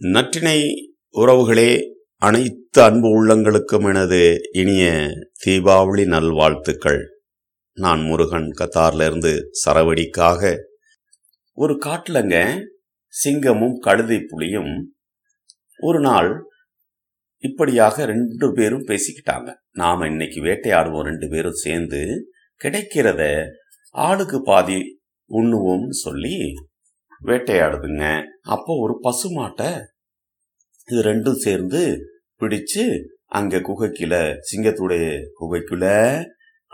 நற்றினை உறவுகளே அனைத்து அன்பு உள்ளங்களுக்கும் எனது இனிய தீபாவளி நல்வாழ்த்துக்கள். நான் முருகன் கத்தார்லேருந்து சரவடிக்காக ஒரு காட்டிலங்க சிங்கமும் கழுதை புலியும் ஒரு நாள் இப்படியாக ரெண்டு பேரும் பேசிக்கிட்டாங்க. நாம் இன்னைக்கு வேட்டையாடுவோம் ரெண்டு பேரும் சேர்ந்து கிடைக்கிறத ஆளுக்கு பாதி உண்ணுவோம்னு சொல்லி வேட்டையாடுதுங்க. அப்போ ஒரு பசுமாட்டை இது ரெண்டும் சேர்ந்து பிடிச்சு அங்க குகைக்குள்ள சிங்கத்துடைய குகைக்குள்ள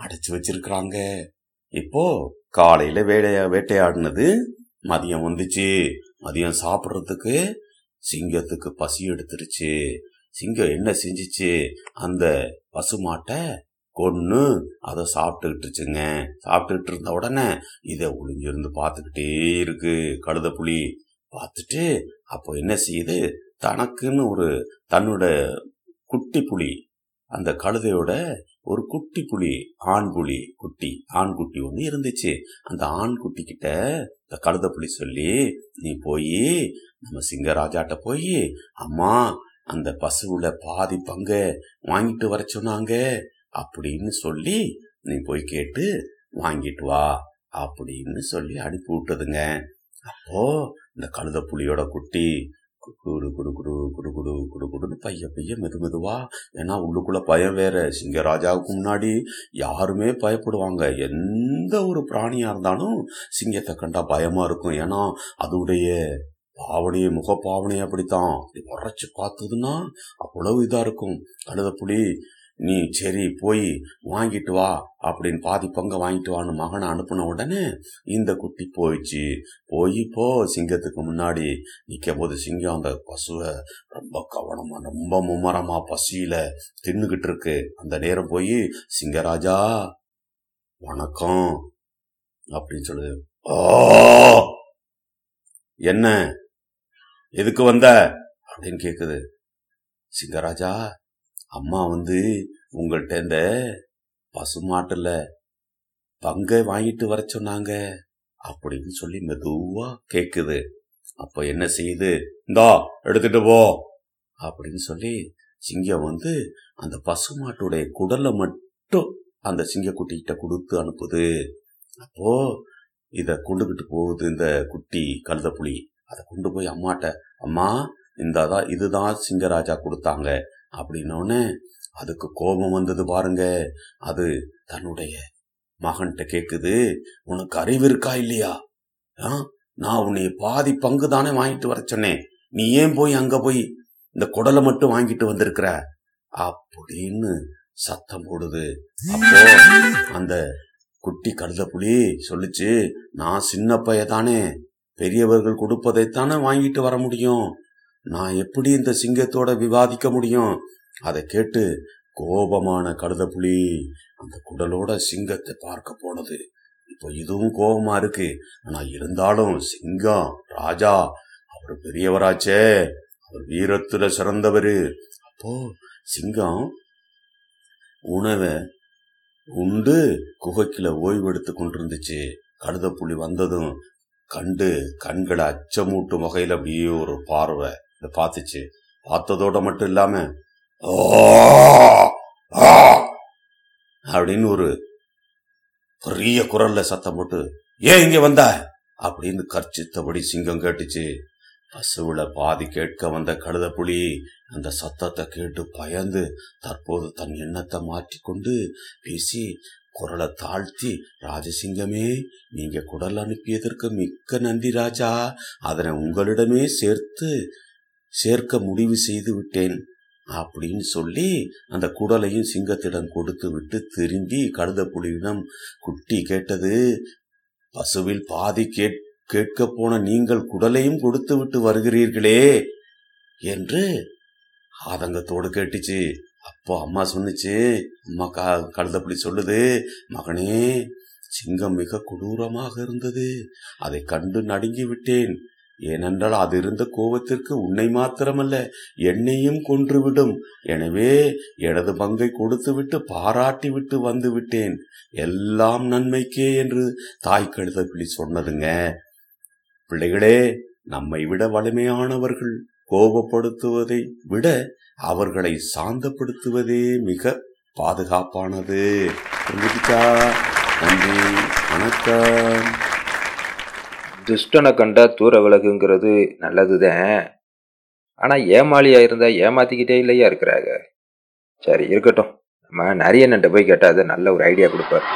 அடைச்சு வச்சிருக்கிறாங்க. இப்போ காலையில வேட்டையா வேட்டையாடினது மதியம் வந்துச்சு. மதியம் சாப்பிட்றதுக்கு சிங்கத்துக்கு பசி எடுத்துருச்சு. சிங்கம் என்ன செஞ்சிச்சு? அந்த பசுமாட்டை கொன்று அதை சாப்பிட்டுக்கிட்டுச்சுங்க. சாப்பிட்டுக்கிட்டு இருந்த உடனே இதை ஒளிஞ்சிருந்து பார்த்துக்கிட்டே இருக்கு கழுத புலி. பார்த்துட்டு அப்போ என்ன செய்யுது? தனக்குன்னு ஒரு தன்னோட குட்டி புலி அந்த கழுதையோட ஒரு குட்டி புலி ஆண் புலி குட்டி ஆண் குட்டி ஒன்று இருந்துச்சு. அந்த ஆண் குட்டி கிட்ட இந்த கழுத புலி சொல்லி நீ போய் நம்ம சிங்கராஜாட்ட போய் அம்மா அந்த பசுவுல பாதி பங்க வாங்கிட்டு வர சொன்னாங்க. அப்படின்னு சொல்லி நீ போய் கேட்டு வாங்கிட்டு வா அப்படின்னு சொல்லி அனுப்பி விட்டதுங்க. அப்போ இந்த கழுத புலியோட குட்டி குடு குடு குடு குடு குடு குடு குடுன்னு பைய பைய மெது மெதுவா ஏன்னா உள்ளுக்குள்ள பயம் வேற. சிங்கராஜாவுக்கு முன்னாடி யாருமே பயப்படுவாங்க. எந்த ஒரு பிராணியா இருந்தாலும் சிங்கத்தை கண்டா பயமா இருக்கும். ஏன்னா அதோடைய பாவனையை முகப்பாவனை அப்படித்தான். அப்படி உரைச்சு பார்த்ததுன்னா அவ்வளவு இதா இருக்கும். கழுத புலி நீ சரி போய் வாங்கிட்டு வா அப்படின்னு பாதி பங்க வாங்கிட்டு வான்னு மகனை அனுப்பின உடனே இந்த குட்டி போயிடுச்சு. போய் இப்போ சிங்கத்துக்கு முன்னாடி நிற்கும் போது சிங்கம் அந்த பசுவை ரொம்ப கவனமா ரொம்ப மும்மரமாக பசியில தின்னுகிட்டு இருக்கு. அந்த நேரம் போய் சிங்கராஜா வணக்கம் அப்படின்னு சொல்லுது. ஓ என்ன? எதுக்கு வந்த? அப்படின்னு கேக்குது. சிங்கராஜா அம்மா வந்து உங்கள்கிட்ட இந்த பசுமாட்டில் பங்கை வாங்கிட்டு வர சொன்னாங்க அப்படின்னு சொல்லி மெதுவா கேக்குது. அப்ப என்ன செய்யுது? இந்தா எடுத்துட்டு போ அப்படின்னு சொல்லி சிங்கம் வந்து அந்த பசுமாட்டுடைய குடலை மட்டும் அந்த சிங்கக்குட்டிகிட்ட கொடுத்து அனுப்புது. அப்போ இதை கொண்டுகிட்டு போகுது இந்த குட்டி கழுத புலி அதை கொண்டு போய் அம்மாட்ட அம்மா இந்த இதுதான் சிங்கராஜா கொடுத்தாங்க. அப்படின்னோடனே அதுக்கு கோபம் வந்தது பாருங்க. அது தன்னுடைய மகன்கிட்ட கேக்குது உனக்கு அறிவு இருக்கா இல்லையா? நான் உன்னை பாதி பங்கு தானே வாங்கிட்டு வர சொன்னேன். நீ ஏன் போய் அங்க போய் இந்த குடலை மட்டும் வாங்கிட்டு வந்திருக்கிற? அப்படின்னு சத்தம் போடுது. அப்போ அந்த குட்டி கழுத புலி சொல்லிச்சு நான் சின்ன பைய தானே பெரியவர்கள் கொடுப்பதைத்தானே வாங்கிட்டு வர முடியும். நான் எப்படி இந்த சிங்கத்தோட விவாதிக்க முடியும்? அதை கேட்டு கோபமான கழுத புலி அந்த குடலோட சிங்கத்தை பார்க்க போனது. இப்போ இதுவும் கோபமா இருக்கு. ஆனா இருந்தாலும் சிங்கம் ராஜா அவர் பெரியவராச்சே. அவர் வீரத்துல சிறந்தவர். அப்போ சிங்கம் உணவை உண்டு குகைக்கில ஓய்வெடுத்து கொண்டிருந்துச்சு. கழுத வந்ததும் கண்டு கண்களை அச்சமூட்டும் வகையில் அப்படியே ஒரு பார்வை. இதை பார்த்துச்சு பார்த்ததோட மட்டும் இல்லாம அப்படின்னு ஒரு பெரிய குரல்ல சத்தம் போட்டு ஏன் இங்க வந்த? அப்படின்னு கர்ச்சித்தபடி சிங்கம் கேட்டுச்சு. பசுவில பாதி கேட்க வந்த கழுத புலி அந்த சத்தத்தை கேட்டு பயந்து தற்போது தன் எண்ணத்தை மாற்றிக்கொண்டு பேசி குரலை தாழ்த்தி ராஜசிங்கமே நீங்க குடல் அனுப்பியதற்கு மிக்க நன்றி ராஜா. அதனை உங்களிடமே சேர்த்து சேர்க்க முடிவு செய்து விட்டேன் அப்படின்னு சொல்லி அந்த குடலையும் சிங்கத்திடம் கொடுத்து விட்டு திரும்பி கழுத புலியிடம் குட்டி கேட்டது பசுவில் பாதி கேட் கேட்க போன நீங்கள் குடலையும் கொடுத்து விட்டு வருகிறீர்களே என்று ஆதங்கத்தோடு கேட்டுச்சு. அப்போ அம்மா சொன்னுச்சு அம்மா கா கழுதப்படி சொல்லுது மகனே சிங்கம் மிக கொடூரமாக இருந்தது. அதை கண்டு நடுங்கி விட்டேன். ஏனென்றால் அது இருந்த கோபத்திற்கு உன்னை மாத்திரமல்ல என்னையும் கொன்றுவிடும். எனவே எனது பங்கை கொடுத்துவிட்டு பாராட்டி விட்டு வந்து விட்டேன் எல்லாம் நன்மைக்கே என்று தாய் கழுதப்பிள்ளி சொன்னதுங்க. பிள்ளைகளே நம்மை விட வலிமையானவர்கள் கோபப்படுத்துவதை விட அவர்களை சாந்தப்படுத்துவதே மிக பாதுகாப்பானது. நன்றி வணக்கம். துஷ்டனை கண்டா தூர விலகுங்கிறது நல்லதுதான். ஆனால் ஏமாளியாக இருந்தால் ஏமாத்திக்கிட்டே இல்லையா இருக்கிறாங்க சரி இருக்கட்டும். நம்ம நிறைய நண்ட போய் கேட்டால் அது நல்ல ஒரு ஐடியா கொடுப்பாரு.